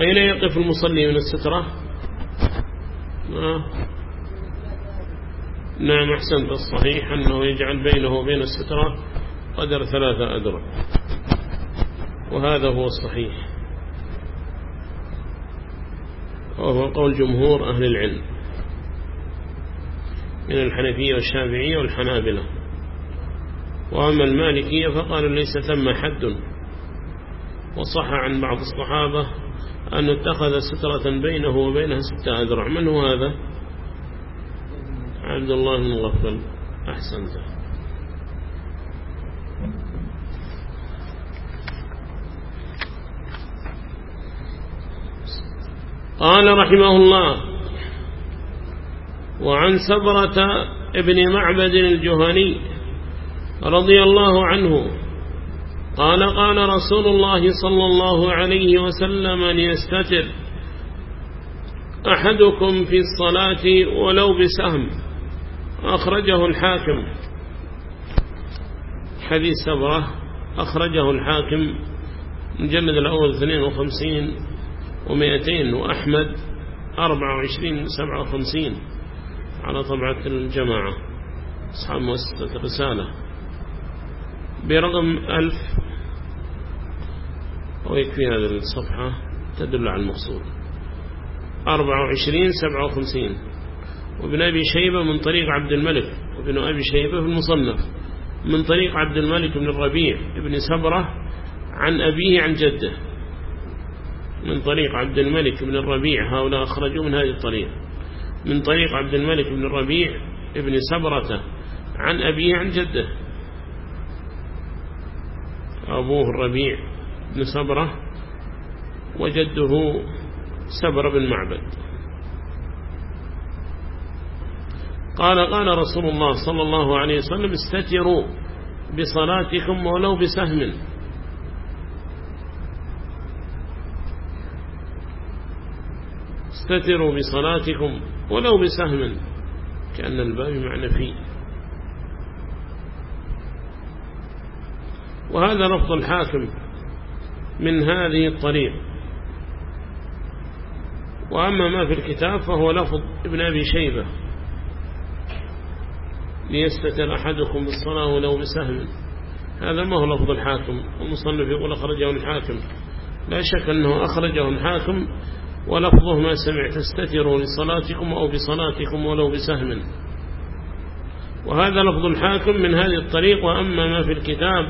أين يقف المصلي من السترة؟ آه. نعم أحسنت. الصحيح أنه يجعل بينه وبين السترة قدر ثلاثة أدرع وهذا هو الصحيح. وهو قول جمهور أهل العلم من الحنفية والشافعية والحنابلة. وأما المالكية فقالوا ليس ثم حد. وصح عن بعض الصحابة أن اتخذ سترة بينه وبينها ستة أذرع. من هو هذا؟ عبد الله بن غفل. أحسنت. قال رحمه الله وعن سبرة ابن معبد الجهني رضي الله عنه قال قال رسول الله صلى الله عليه وسلم ليستتر. أحدكم في الصلاة ولو بسهم. أخرجه الحاكم. حديث سبرة أخرجه الحاكم. مجلد الأول 52 ومئتين وأحمد أربعة وعشرين سبعة وخمسين. على طبعة الجماعة. أصحاب مؤسسة الرسالة. برقم ألف ويكفي هذه الصفحة تدل على المقصود. أربعة وعشرين سبعة وخمسين. وابن أبي شيبة من طريق عبد الملك وابن أبي شيبة في المصنف من طريق عبد الملك بن الربيع ابن سبرة عن أبيه عن جده. من طريق عبد الملك بن الربيع هؤلاء أخرجوا من هذه الطريق. من طريق عبد الملك بن الربيع ابن سبرة عن أبيه عن جده. أبوه الربيع. بن سبرة وجده سبر بن معبد قال قال رسول الله صلى الله عليه وسلم استتروا بصلاتكم ولو بسهم. استتروا بصلاتكم ولو بسهم. كأن الباب معنى فيه. وهذا لفظ الحاكم. من هذه الطريق. وأما ما في الكتاب فهو لفظ ابن أبي شيبة. ليستتر أحدكم بالصلاة ولو بسهم هذا ما هو لفظ الحاكم. المصنف يقول أخرجه الحاكم. لا شك أنه أخرجه الحاكم ولفظه ما سمعت. استتروا لصلاتكم أو بصلاتكم ولو بسهم. وهذا لفظ الحاكم من هذه الطريق. وأما ما في الكتاب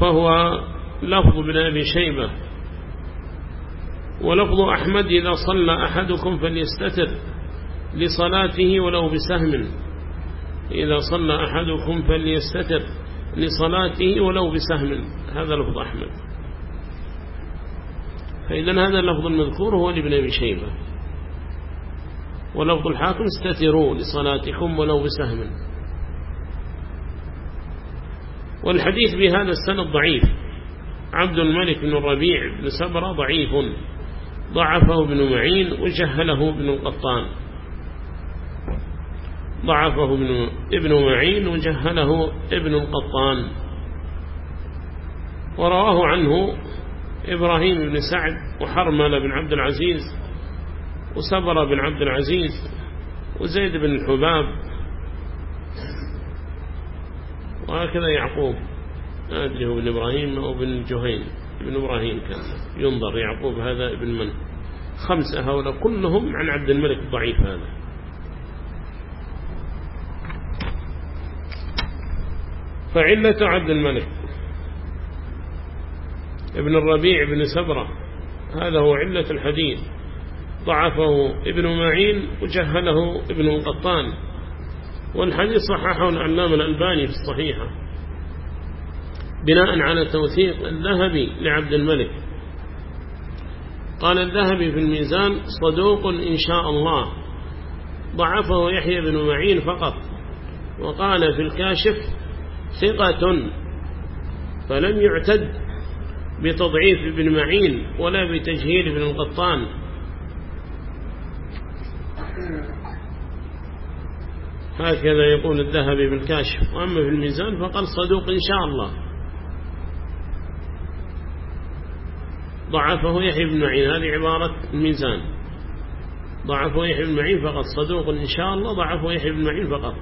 فهو لفظ ابن أبي شيبة. ولفظ أحمد إذا صلى أحدكم فليستتر لصلاته ولو بسهم. إذا صلى أحدكم فليستتر لصلاته ولو بسهم. هذا لفظ أحمد. فإذا هذا اللفظ المذكور هو لابن أبي شيبة. ولفظ الحاكم استتروا لصلاتكم ولو بسهم. والحديث بهذا السند ضعيف. عبد الملك بن الربيع بن سبرة ضعيف. ضعفه ابن معين وجهله ابن القطان. ضعفه ابن, ابن معين وجهله ابن القطان. ورواه عنه إبراهيم بن سعد وحرمل بن عبد العزيز وسبر بن عبد العزيز وزيد بن الحباب وهكذا يعقوب. ما أدري هو ابن إبراهيم أو بن جهين ابن إبراهيم كان ينظر يعقوب هذا ابن من؟ خمسة هؤلاء كلهم عن عبد الملك الضعيف هذا. فعلة عبد الملك. ابن الربيع بن سبرة. هذا هو علة الحديث. ضعفه ابن معين وجهله ابن القطان. والحديث صححه العلام الألباني في الصحيحة. بناء على توثيق الذهبي لعبد الملك. قال الذهبي في الميزان صدوق إن شاء الله. ضعفه يحيى بن معين فقط. وقال في الكاشف ثقة. فلم يعتد بتضعيف ابن معين ولا بتجهيل ابن القطان. هكذا يقول الذهبي بالكاشف وأما في الميزان فقال صدوق إن شاء الله. ضعفه يحيى بن معين هذه عبارة الميزان. ضعفه يحيى بن معين فقط صدوق إن شاء الله ضعفه يحيى بن معين فقط.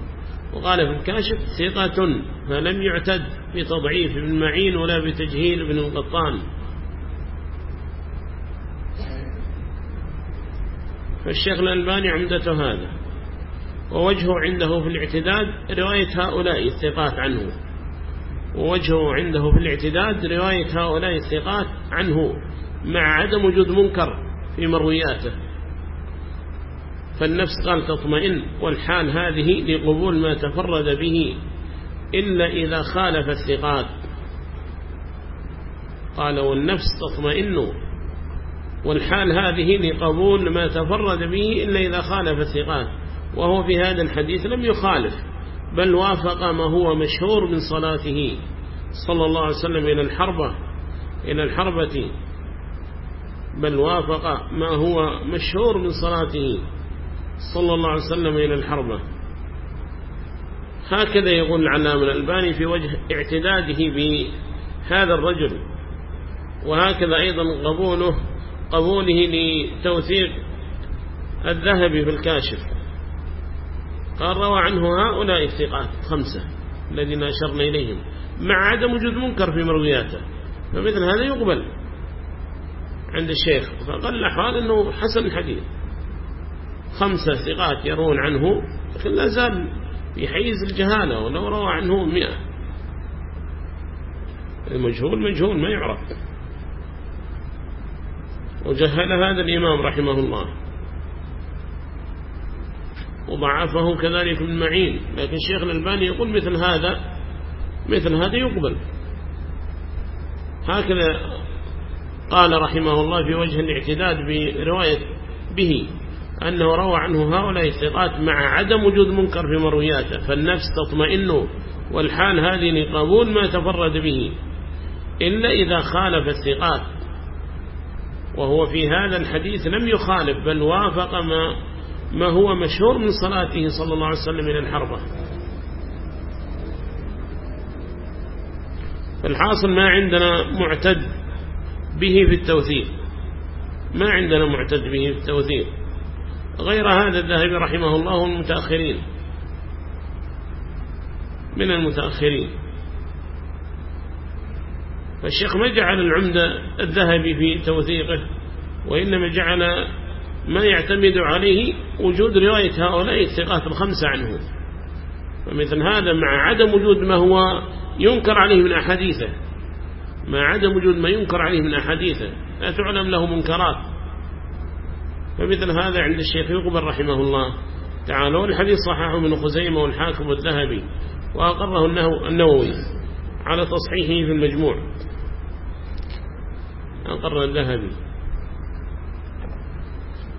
وقال في الكاشف ثقة فلم يعتد بتضعيف ابن معين ولا بتجهيل ابن القطان. فالشيخ الألباني عمدته هذا. ووجهه عنده في الاعتداد رواية هؤلاء الثقات عنه. ووجهه عنده في الاعتداد رواية هؤلاء الثقات عنه. مع عدم وجود منكر في مروياته. فالنفس قال تطمئن والحال هذه لقبول ما تفرد به إلا إذا خالف الثقات. قال والنفس تطمئن والحال هذه لقبول ما تفرد به إلا إذا خالف الثقات. وهو في هذا الحديث لم يخالف بل وافق ما هو مشهور من صلاته صلى الله عليه وسلم إلى الحربة إلى الحربة بل وافق ما هو مشهور من صلاته صلى الله عليه وسلم إلى الحربة. هكذا يقول العلام الألباني في وجه اعتداده بهذا الرجل وهكذا أيضا قبوله قبوله لتوثيق الذهبي في الكاشف. قال روى عنه هؤلاء الثقات خمسة الذين أشرنا إليهم مع عدم وجود منكر في مروياته فمثل هذا يقبل. عند الشيخ. فقال الأحوال أنه حسن الحديث. خمسة ثقات يرون عنه لكن لا زال في حيز الجهالة ولو روى عنه مئة. المجهول مجهول ما يعرف. وجهل هذا الإمام رحمه الله. وضعفه كذلك ابن معين. لكن الشيخ الألباني يقول مثل هذا مثل هذا يقبل. هكذا قال رحمه الله في وجه الاعتداد برواية به أنه روى عنه هؤلاء الثقات مع عدم وجود منكر في مروياته فالنفس تطمئن والحال هذه لقبول ما تفرد به. إلا إذا خالف الثقات وهو في هذا الحديث لم يخالف بل وافق ما, ما هو مشهور من صلاته صلى الله عليه وسلم إلى الحربة. فالحاصل ما عندنا معتد به في التوثيق. ما عندنا معتد به في التوثيق. غير هذا الذهبي رحمه الله المتأخرين. من المتأخرين. فالشيخ ما جعل العمدة الذهبي في توثيقه وإنما جعل ما يعتمد عليه وجود رواية هؤلاء الثقات الخمسة عنه. فمثل هذا مع عدم وجود ما هو ينكر عليه من أحاديثه. مع عدم وجود ما ينكر عليه من أحاديثه لا تعلم له منكرات. فمثل هذا عند الشيخ يقبل رحمه الله تعالى والحديث صححه من خزيمة والحاكم والذهبي وأقره النووي على تصحيحه في المجموع. أقر الذهبي.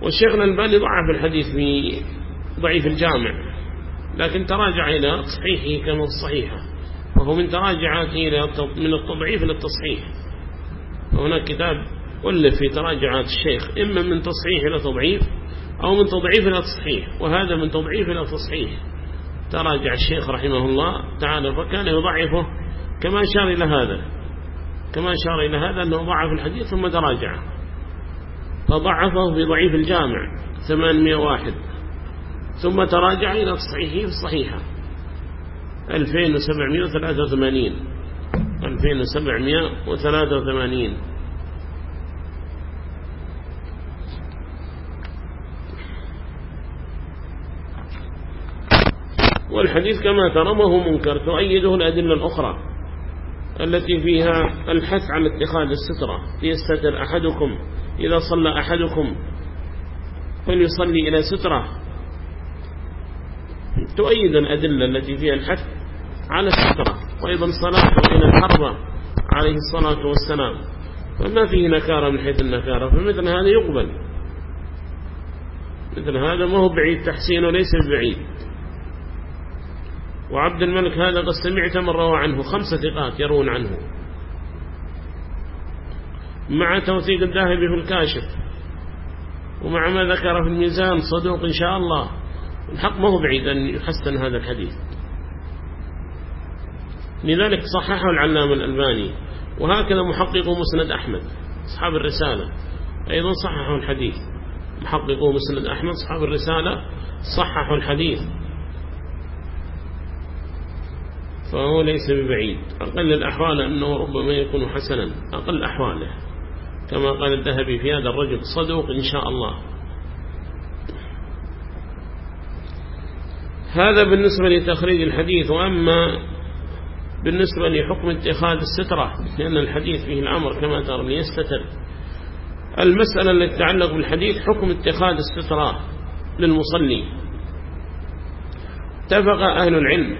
والشيخ الألباني ضعف الحديث في ضعيف الجامع لكن تراجع إلى تصحيحه كما الصحيحة وهو من تراجعاته إلى من التضعيف إلى التصحيح. وهناك كتاب ألف في تراجعات الشيخ إما من تصحيح إلى تضعيف أو من تضعيف إلى تصحيح وهذا من تضعيف إلى تصحيح. تراجع الشيخ رحمه الله تعالى فكان يضعفه كما أشار إلى هذا. كما أشار إلى هذا أنه ضعف الحديث ثم تراجع. فضعفه بضعيف الجامع 801 ثم تراجع إلى تصحيحه في الصحيحة 2783 2783 والحديث كما ترى ما هو منكر تؤيده الأدلة الأخرى التي فيها الحث على اتخاذ السترة. ليستتر أحدكم. إذا صلى أحدكم فليصلي إلى سترة. تؤيد الأدلة التي فيها الحث على السترة وأيضا صلاته إلى الحربة عليه الصلاة والسلام. فما فيه نكارة من حيث النكارة فمثل هذا يقبل. مثل هذا ما هو بعيد تحسين وليس بعيد. وعبد الملك هذا قد سمعت من روى عنه خمسة ثقات يرون عنه. مع توثيق الذهبي في الكاشف ومع ما ذكر في الميزان صدوق إن شاء الله. الحق ما هو بعيد أن يحسن هذا الحديث. لذلك صححه العلام الألباني. وهكذا محقق مسند أحمد أصحاب الرسالة. أيضا صححوا الحديث. محققوا مسند أحمد أصحاب الرسالة صححوا الحديث. فهو ليس ببعيد. أقل الأحوال أنه ربما يكون حسنا أقل أحواله. كما قال الذهبي في هذا الرجل صدوق إن شاء الله. هذا بالنسبة لتخريج الحديث. وأما بالنسبة لحكم اتخاذ السترة لأن الحديث فيه الأمر كما ترى ليستتر. المسألة التي تتعلق بالحديث حكم اتخاذ السترة للمصلي. اتفق أهل العلم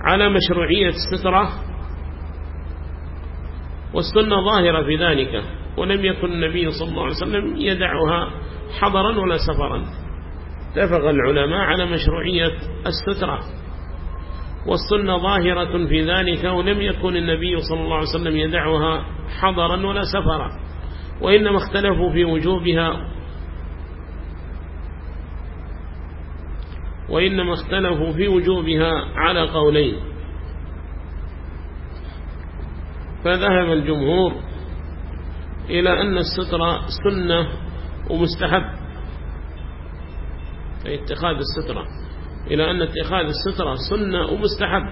على مشروعية السترة والسنة ظاهرة في ذلك ولم يكن النبي صلى الله عليه وسلم يدعها حضرا ولا سفرا. اتفق العلماء على مشروعية السترة. والسنة ظاهرة في ذلك ولم يكن النبي صلى الله عليه وسلم يدعها حضرا ولا سفرا وإنما اختلفوا في وجوبها. وإنما اختلفوا في وجوبها على قولين. فذهب الجمهور إلى أن السترة سنة ومستحب اتخاذ السترة. إلى أن اتخاذ السترة سنة ومستحب.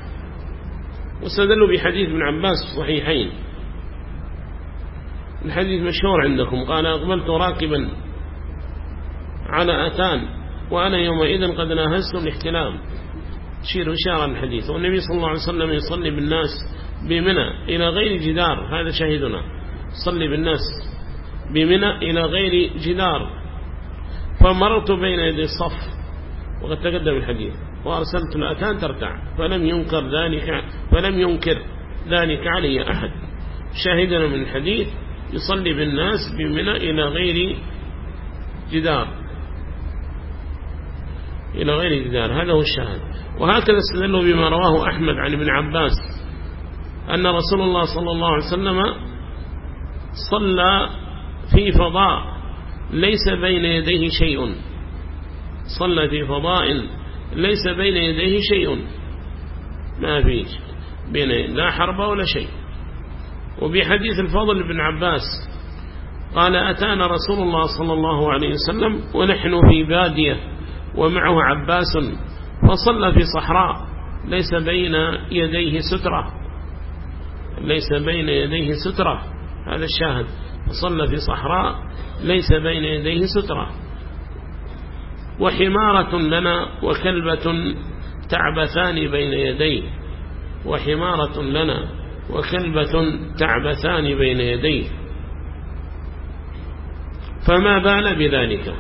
واستدلوا بحديث ابن عباس صحيحين. الحديث مشهور عندكم. قال أقبلت راكبا على أتان وأنا يومئذ قد ناهزت الاحتلام. تشير إشارة الحديث. والنبي صلى الله عليه وسلم يصلي بالناس بمنى إلى غير جدار. هذا شاهدنا. صلي بالناس بمنى إلى غير جدار. فمررت بين يدي الصف. وقد تقدم الحديث. وأرسلت الأتان ترتع فلم ينكر ذلك فلم ينكر ذلك علي أحد. شاهدنا من الحديث يصلي بالناس بمنى إلى غير جدار. إلى غير جدار. هذا هو الشاهد وهكذا استدلوا بما رواه أحمد عن ابن عباس أن رسول الله صلى الله عليه وسلم صلى في فضاء ليس بين يديه شيء. صلى في فضاء ليس بين يديه شيء. ما فيه بين لا حرب ولا شيء. وبحديث الفضل بن عباس قال أتانا رسول الله صلى الله عليه وسلم ونحن في بادية ومعه عباس فصلى في صحراء ليس بين يديه سترة. ليس بين يديه سترة هذا الشاهد. فصلى في صحراء ليس بين يديه سترة. وحمارة لنا وكلبة تعبثان بين يديه. وحمارة لنا وكلبة تعبثان بين يديه. فما بال بذلك؟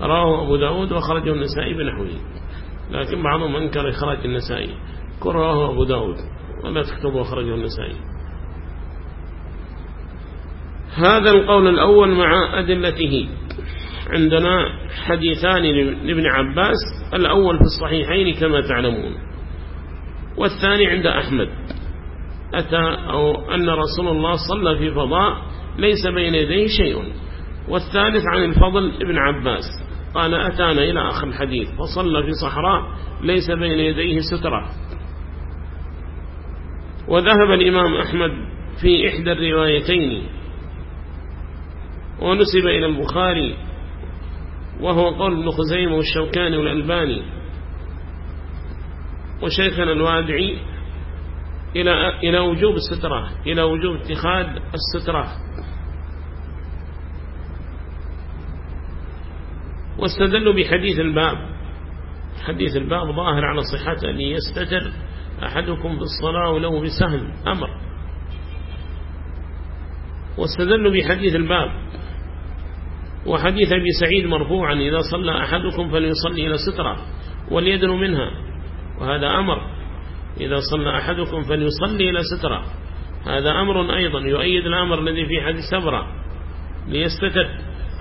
رواه أبو داود وخرجه النسائي بنحوه. لكن بعضهم أنكر إخراج النسائي. كل رواه أبو داود. ولا تكتبوا أخرجه النسائي. هذا القول الأول مع أدلته. عندنا حديثان لابن عباس الأول في الصحيحين كما تعلمون والثاني عند أحمد. أتى أو أن رسول الله صلى في فضاء ليس بين يديه شيء. والثالث عن الفضل ابن عباس قال أتانا إلى آخر الحديث فصلى في صحراء ليس بين يديه سترة. وذهب الإمام أحمد في إحدى الروايتين. ونسب إلى البخاري وهو قول ابن خزيمة والشوكاني والألباني. وشيخنا الوادعي إلى إلى وجوب السترة إلى وجوب اتخاذ السترة. واستدلوا بحديث الباب. حديث الباب ظاهر على صحته أن يستتر أحدكم في الصلاة ولو بسهم أمر. واستدلوا بحديث الباب. وحديث أبي سعيد مرفوعا إذا صلى أحدكم فليصلي إلى سترة وليدن منها. وهذا أمر. إذا صلى أحدكم فليصلي إلى سترة. هذا أمر أيضا يؤيد الأمر الذي في حديث سبرة. ليستتر.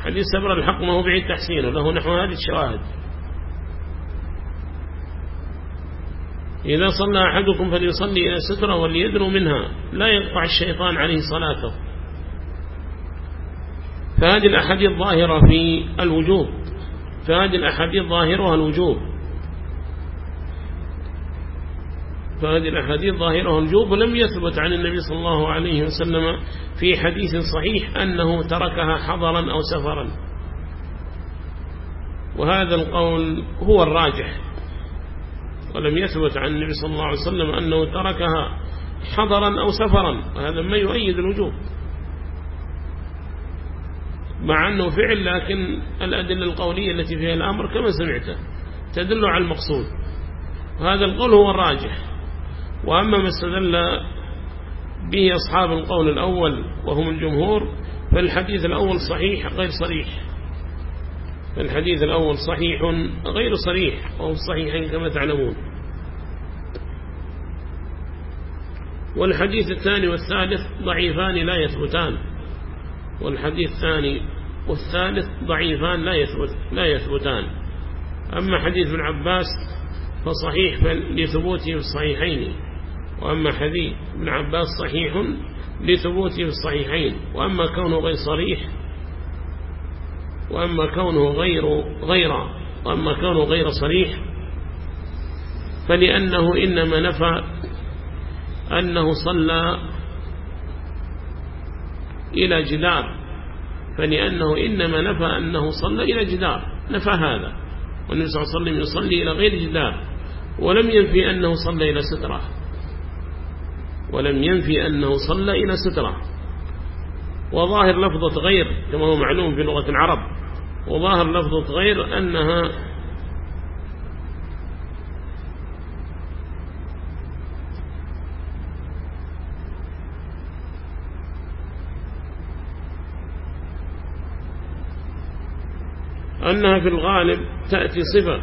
حديث سبرة الحق ما هو بعيد تحسينه له نحو هذه الشواهد. إذا صلى أحدكم فليصلي إلى سترة وليدنو منها. لا يقطع الشيطان عليه صلاته. فهذه الأحاديث ظاهرة في الوجوب. فهذه الأحاديث ظاهرها الوجوب. فهذه الأحاديث ظاهرها الوجوب ولم يثبت عن النبي صلى الله عليه وسلم في حديث صحيح أنه تركها حضرا أو سفرا. وهذا القول هو الراجح. ولم يثبت عن النبي صلى الله عليه وسلم أنه تركها حضرا أو سفرا. وهذا ما يؤيد الوجوب. مع أنه فعل لكن الأدلة القولية التي فيها الأمر كما سمعته تدل على المقصود. وهذا القول هو الراجح. وأما ما استدل به أصحاب القول الأول وهم الجمهور فالحديث الأول صحيح غير صريح. فالحديث الأول صحيح غير صريح وهو صحيحين كما تعلمون. والحديث الثاني والثالث ضعيفان لا يثبتان. والحديث الثاني والثالث ضعيفان لا يثبت لا يثبتان. أما حديث ابن عباس فصحيح لثبوته في الصحيحين وأما حديث ابن عباس صحيح لثبوته في الصحيحين وأما كونه غير صريح وأما كونه غير غير وأما كونه غير صريح فلأنه إنما نفى أنه صلى إلى جدار. فلأنه إنما نفى أنه صلى إلى جدار. نفى هذا. والنبي صلى الله عليه وسلم يصلي إلى غير جدار. ولم ينفي أنه صلى إلى سترة. ولم ينفي أنه صلى إلى سترة. وظاهر لفظة غير كما هو معلوم في لغة العرب. وظاهر لفظة غير أنها أنها في الغالب تأتي صفة.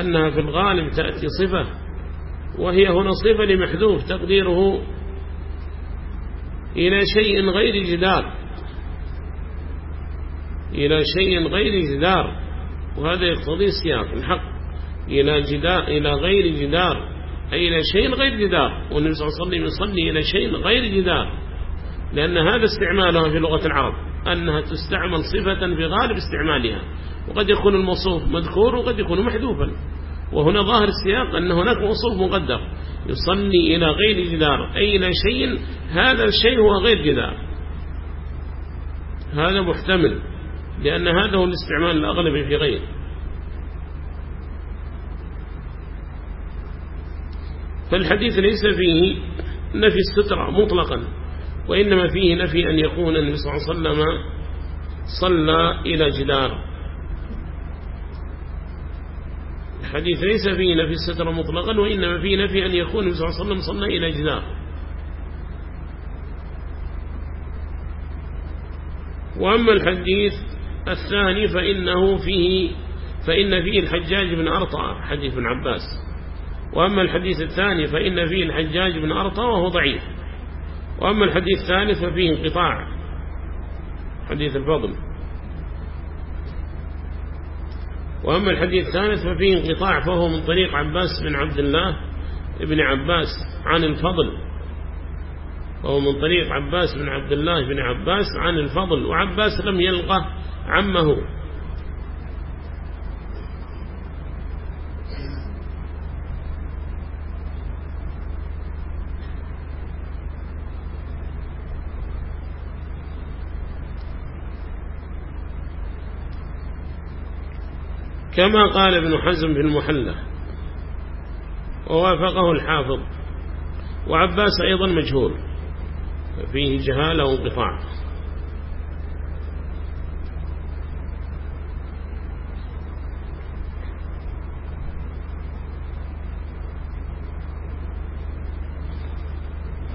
أنها في الغالب تأتي صفة. وهي هنا صفة لمحذوف تقديره إلى شيء غير جدار. إلى شيء غير جدار. وهذا يقتضي السياق الحق. إلى جدار إلى غير جدار. أي إلى شيء غير جدار. والنبي صلى الله عليه وسلم يصلي إلى شيء غير جدار. لأن هذا استعمالها في لغة العرب. أنها تستعمل صفة في غالب استعمالها. وقد يكون الموصوف مذكور وقد يكون محذوفا. وهنا ظاهر السياق أن هناك موصوف مقدر. يصلي إلى غير جدار. أي إلى شيء هذا الشيء هو غير جدار. هذا محتمل لأن هذا هو الاستعمال الأغلب في غير. فالحديث ليس فيه نفي السترة مطلقا. وإنما فيه نفي أن يكون النبي صلى الله عليه وسلم صلى إلى جدار. الحديث ليس فيه نفي الستر مطلقا وإنما فيه نفي أن يكون النبي صلى الله عليه وسلم صلى إلى جدار. وأما الحديث الثاني فإنه فيه فإن فيه الحجاج بن أرطى حديث بن عباس. وأما الحديث الثاني فإن فيه الحجاج بن أرطى وهو ضعيف. وأما الحديث الثالث ففيه انقطاع. حديث الفضل. وأما الحديث الثالث ففيه انقطاع فهو من طريق عباس بن عبد الله ابن عباس عن الفضل. وهو من طريق عباس بن عبد الله بن عباس عن الفضل وعباس لم يلقى عمه. كما قال ابن حزم في المحلة ووافقه الحافظ وعباس أيضا مجهول فيه جهالة وانقطاع.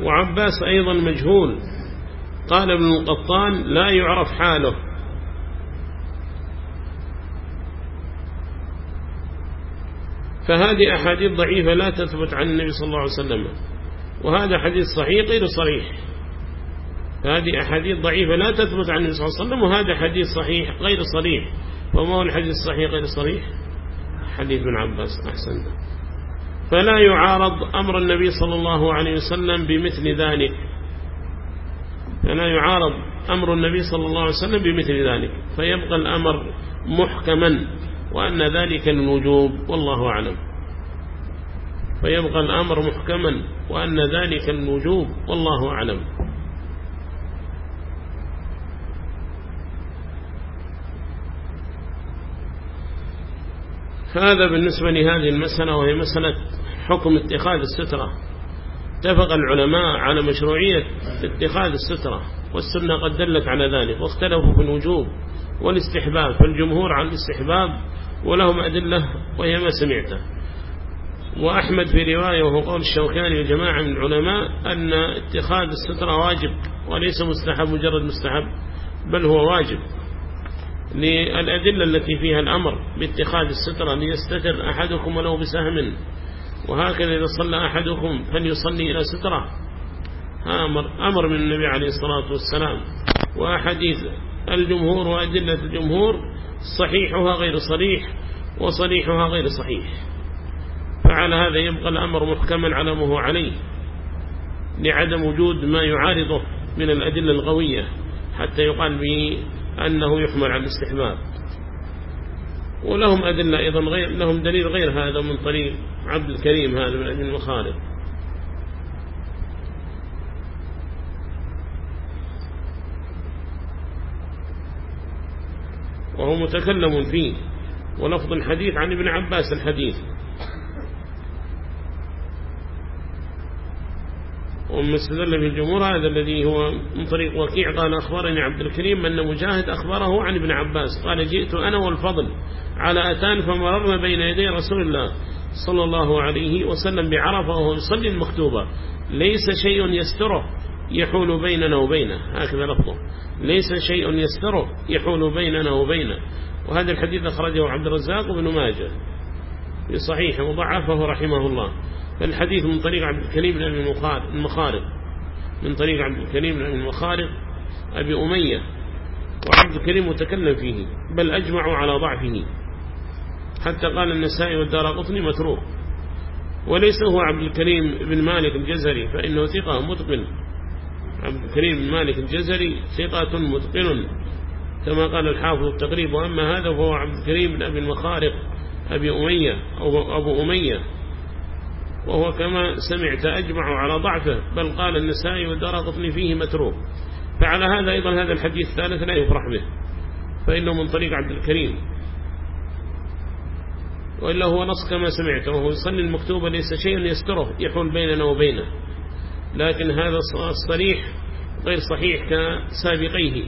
وعباس أيضا مجهول قال ابن القطان لا يعرف حاله. فهذه أحاديث ضعيفة لا تثبت عن النبي صلى الله عليه وسلم. وهذا حديث صحيح غير صريح. فهذه أحاديث ضعيفة لا تثبت عن النبي صلى الله عليه وسلم وهذا حديث صحيح غير صريح. وما هو الحديث الصحيح غير صريح؟ حديث ابن عباس أحسن. فلا يعارض أمر النبي صلى الله عليه وسلم بمثل ذلك. فلا يعارض أمر النبي صلى الله عليه وسلم بمثل ذلك. فيبقى الأمر محكما. وأن ذلك الوجوب والله أعلم. فيبقى الأمر محكما وأن ذلك الوجوب والله أعلم. هذا بالنسبة لهذه المسألة وهي مسألة حكم اتخاذ السترة. اتفق العلماء على مشروعية اتخاذ السترة والسنة قد دلت على ذلك واختلفوا في الوجوب. والاستحباب فالجمهور على الاستحباب ولهم أدلة وهي ما سمعته وأحمد في رواية وهو قول الشوكاني وجماعة من العلماء أن اتخاذ السترة واجب وليس مستحب مجرد مستحب بل هو واجب. للأدلة التي فيها الأمر باتخاذ السترة ليستتر أحدكم ولو بسهم وهكذا إذا صلى أحدكم فليصلي إلى سترة. أمر, أمر من النبي عليه الصلاة والسلام. وأحاديث الجمهور وأدلة الجمهور صحيحها غير صريح وصريحها غير صحيح. فعلى هذا يبقى الأمر محكما على ما هو عليه لعدم وجود ما يعارضه من الأدلة القوية حتى يقال به أنه يحمل على الاستحباب. ولهم أدلة أيضا غير لهم دليل غير هذا من طريق عبد الكريم هذا من أجل المخالف. وهو متكلم فيه ولفظ الحديث عن ابن عباس الحديث. ومن استدل في الجمهور هذا الذي هو من طريق وكيع قال أخبرني عبد الكريم أن مجاهد أخبره عن ابن عباس قال جئت أنا والفضل على أتان فمررنا بين يدي رسول الله صلى الله عليه وسلم بعرفة وهو يصلي المكتوبة ليس شيء يستره. يحول بيننا وبينه. هكذا لفظه. ليس شيء يستره يحول بيننا وبينه. وهذا الحديث أخرجه عبد الرزاق بن ماجه. في صحيح وضعفه رحمه الله. فالحديث من طريق عبد الكريم بن المخارق من طريق عبد الكريم بن المخارق أبي أمية. وعبد الكريم متكلم فيه بل أجمعوا على ضعفه. حتى قال النسائي والدار قطني متروك. وليس هو عبد الكريم بن مالك الجزري فإنه ثقة متقن. عبد الكريم بن مالك الجزري ثقة متقن. كما قال الحافظ التقريب وأما هذا فهو عبد الكريم بن أبي المخارق أبي أمية أو أبو أمية. وهو كما سمعت أجمع على ضعفه بل قال النسائي والدار قطني فيه متروك. فعلى هذا أيضا هذا الحديث الثالث لا يفرح به فإنه من طريق عبد الكريم. وإلا هو نص كما سمعت وهو يصلي المكتوبة ليس شيء يستره يحول بيننا وبينه. لكن هذا الصريح غير صحيح كسابقيه.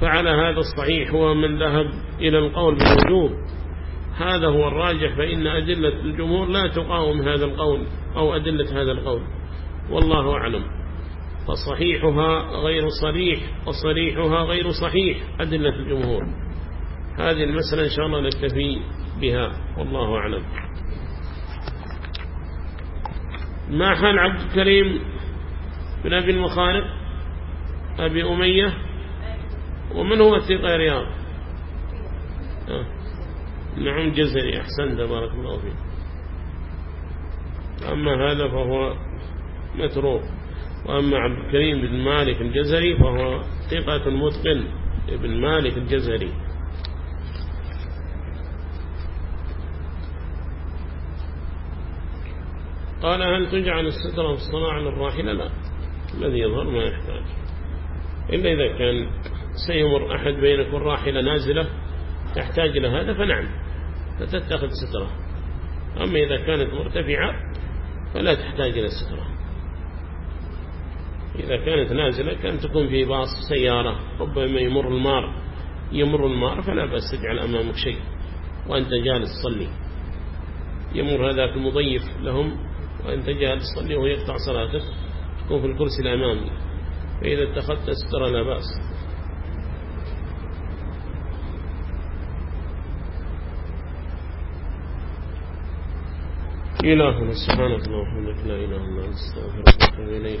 فعلى هذا الصحيح هو من ذهب إلى القول بالوجوب. هذا هو الراجح فإن أدلة الجمهور لا تقاوم هذا القول أو أدلة هذا القول. والله أعلم. فصحيحها غير صريح وصريحها غير صحيح أدلة الجمهور. هذه المسألة إن شاء الله نكتفي بها. والله أعلم. ما حال عبد الكريم بن أبي المخارق أبي أمية ومن هو الثقة رياض؟ آه. نعم جزري أحسن بارك الله فيك. أما هذا فهو متروك. وأما عبد الكريم بن مالك الجزري فهو ثقة متقن. ابن مالك الجزري. قال هل تجعل السترة في الصلاة للراحلة لا. الذي يظهر ما يحتاج. إلا إذا كان سيمر أحد بينك والراحلة نازلة تحتاج إلى هذا فنعم فتتخذ سترة. أما إذا كانت مرتفعة فلا تحتاج إلى سترة. إذا كانت نازلة كان تكون في باص سيارة ربما يمر المار. يمر المار فلا بس تجعل أمامك شيء وأنت جالس تصلي. يمر هذاك المضيف لهم وأنت جالس تصلي وهو يقطع صلاتك تكون في الكرسي الأمامي. فإذا اتخذت سترة لا بأس. إلهنا سبحانك اللهم وبحمدك لا إله إلا أنت استغفرك وأتوب إليك.